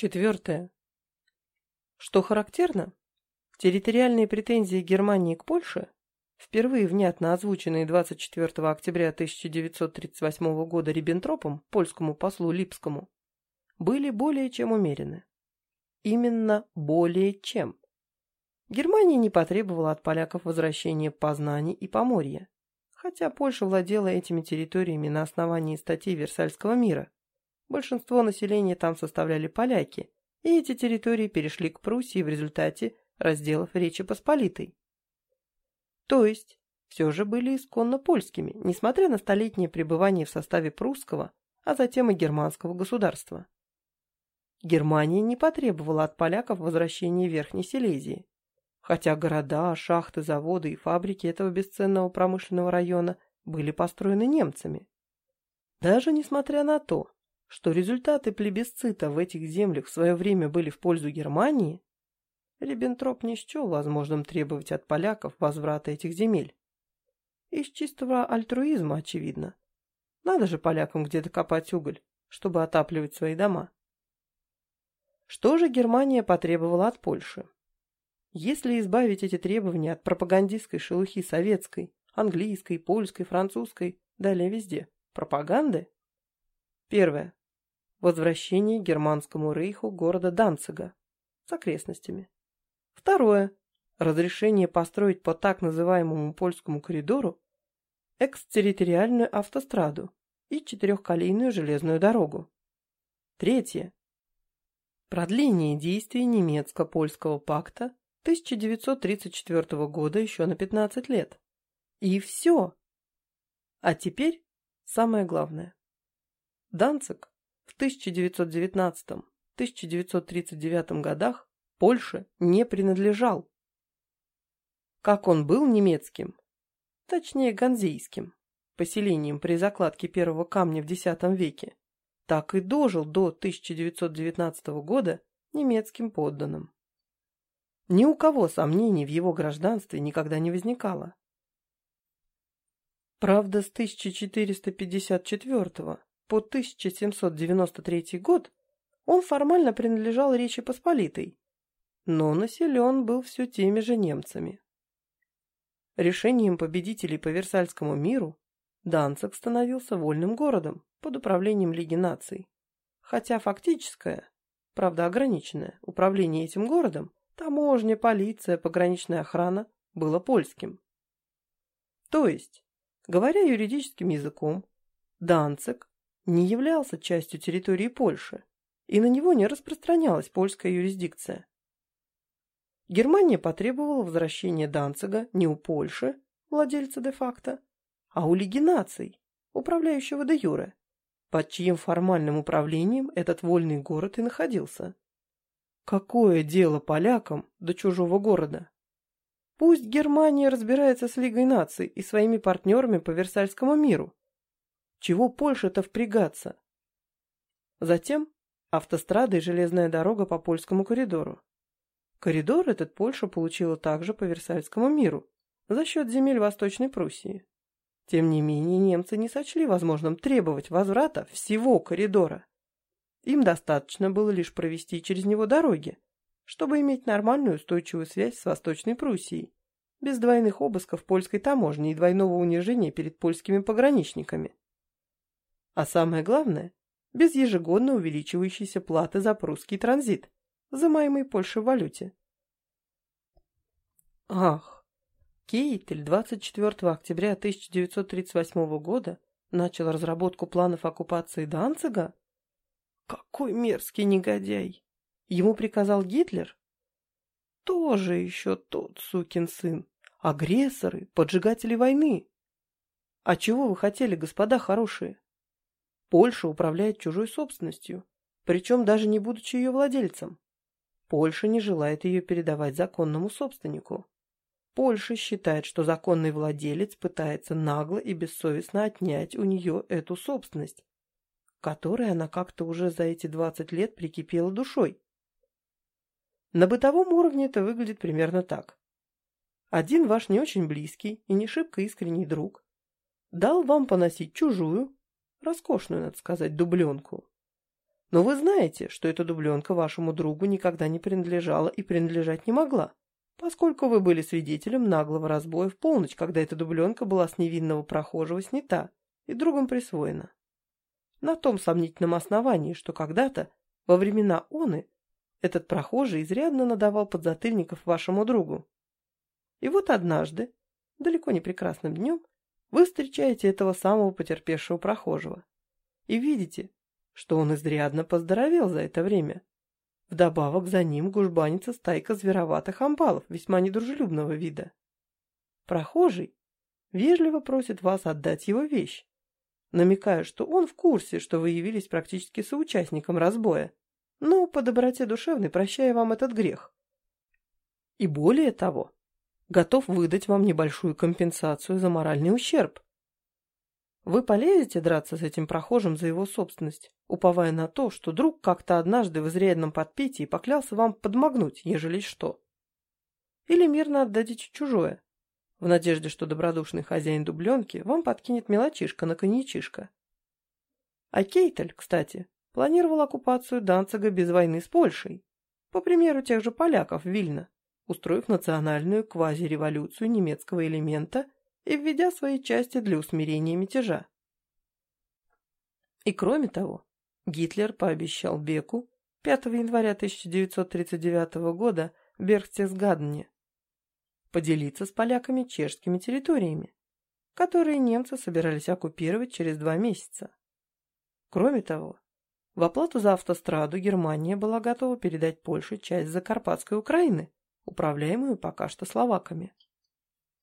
Четвертое. Что характерно, территориальные претензии Германии к Польше, впервые внятно озвученные 24 октября 1938 года Риббентропом, польскому послу Липскому, были более чем умерены. Именно более чем. Германия не потребовала от поляков возвращения Познани и Поморья, хотя Польша владела этими территориями на основании статей Версальского мира. Большинство населения там составляли поляки, и эти территории перешли к Пруссии в результате разделов Речи Посполитой. То есть, все же были исконно польскими, несмотря на столетнее пребывание в составе прусского, а затем и германского государства. Германия не потребовала от поляков возвращения Верхней Силезии, хотя города, шахты, заводы и фабрики этого бесценного промышленного района были построены немцами. Даже несмотря на то, что результаты плебисцита в этих землях в свое время были в пользу Германии, Риббентроп не счел возможным требовать от поляков возврата этих земель. Из чистого альтруизма, очевидно. Надо же полякам где-то копать уголь, чтобы отапливать свои дома. Что же Германия потребовала от Польши? Если избавить эти требования от пропагандистской шелухи советской, английской, польской, французской, далее везде, пропаганды? Первое возвращение германскому рейху города Данцига с окрестностями. Второе. Разрешение построить по так называемому польскому коридору экстерриториальную автостраду и четырехколейную железную дорогу. Третье. Продление действий немецко-польского пакта 1934 года еще на 15 лет. И все. А теперь самое главное. Данциг в 1919-1939 годах Польше не принадлежал. Как он был немецким, точнее ганзейским, поселением при закладке первого камня в X веке, так и дожил до 1919 года немецким подданным. Ни у кого сомнений в его гражданстве никогда не возникало. Правда, с 1454 по 1793 год он формально принадлежал Речи Посполитой, но населен был все теми же немцами. Решением победителей по Версальскому миру Данцик становился вольным городом под управлением Лиги наций, хотя фактическое, правда ограниченное, управление этим городом, таможня, полиция, пограничная охрана, было польским. То есть, говоря юридическим языком, Данцик не являлся частью территории Польши, и на него не распространялась польская юрисдикция. Германия потребовала возвращения Данцига не у Польши, владельца де-факто, а у Лиги наций, управляющего де юре, под чьим формальным управлением этот вольный город и находился. Какое дело полякам до чужого города? Пусть Германия разбирается с Лигой наций и своими партнерами по Версальскому миру, чего Польша-то впрягаться? Затем автострада и железная дорога по польскому коридору. Коридор этот Польша получила также по Версальскому миру за счет земель Восточной Пруссии. Тем не менее, немцы не сочли возможным требовать возврата всего коридора. Им достаточно было лишь провести через него дороги, чтобы иметь нормальную устойчивую связь с Восточной Пруссией, без двойных обысков польской таможни и двойного унижения перед польскими пограничниками. А самое главное, без ежегодно увеличивающейся платы за прусский транзит, взимаемый Польшей в валюте. Ах, Кейтель 24 октября 1938 года начал разработку планов оккупации Данцига? Какой мерзкий негодяй! Ему приказал Гитлер? Тоже еще тот сукин сын. Агрессоры, поджигатели войны. А чего вы хотели, господа хорошие? Польша управляет чужой собственностью, причем даже не будучи ее владельцем. Польша не желает ее передавать законному собственнику. Польша считает, что законный владелец пытается нагло и бессовестно отнять у нее эту собственность, которой она как-то уже за эти 20 лет прикипела душой. На бытовом уровне это выглядит примерно так. Один ваш не очень близкий и не шибко искренний друг дал вам поносить чужую, роскошную, надо сказать, дубленку. Но вы знаете, что эта дубленка вашему другу никогда не принадлежала и принадлежать не могла, поскольку вы были свидетелем наглого разбоя в полночь, когда эта дубленка была с невинного прохожего снята и другом присвоена. На том сомнительном основании, что когда-то, во времена оны, этот прохожий изрядно надавал подзатыльников вашему другу. И вот однажды, далеко не прекрасным днем, вы встречаете этого самого потерпевшего прохожего и видите, что он изрядно поздоровел за это время. Вдобавок за ним гужбанится стайка звероватых амбалов весьма недружелюбного вида. Прохожий вежливо просит вас отдать его вещь, намекая, что он в курсе, что вы явились практически соучастником разбоя, но по доброте душевной прощая вам этот грех. И более того, готов выдать вам небольшую компенсацию за моральный ущерб. Вы полезете драться с этим прохожим за его собственность, уповая на то, что друг как-то однажды в изрядном подпитии поклялся вам подмогнуть, ежели что. Или мирно отдадите чужое, в надежде, что добродушный хозяин дубленки вам подкинет мелочишка на коньячишко. А Кейтель, кстати, планировал оккупацию Данцига без войны с Польшей, по примеру тех же поляков Вильна, устроив национальную квазиреволюцию немецкого элемента и введя свои части для усмирения мятежа. И кроме того, Гитлер пообещал Беку 5 января 1939 года в Берхтесгадене поделиться с поляками чешскими территориями, которые немцы собирались оккупировать через два месяца. Кроме того, в оплату за автостраду Германия была готова передать Польше часть Закарпатской Украины, управляемую пока что словаками.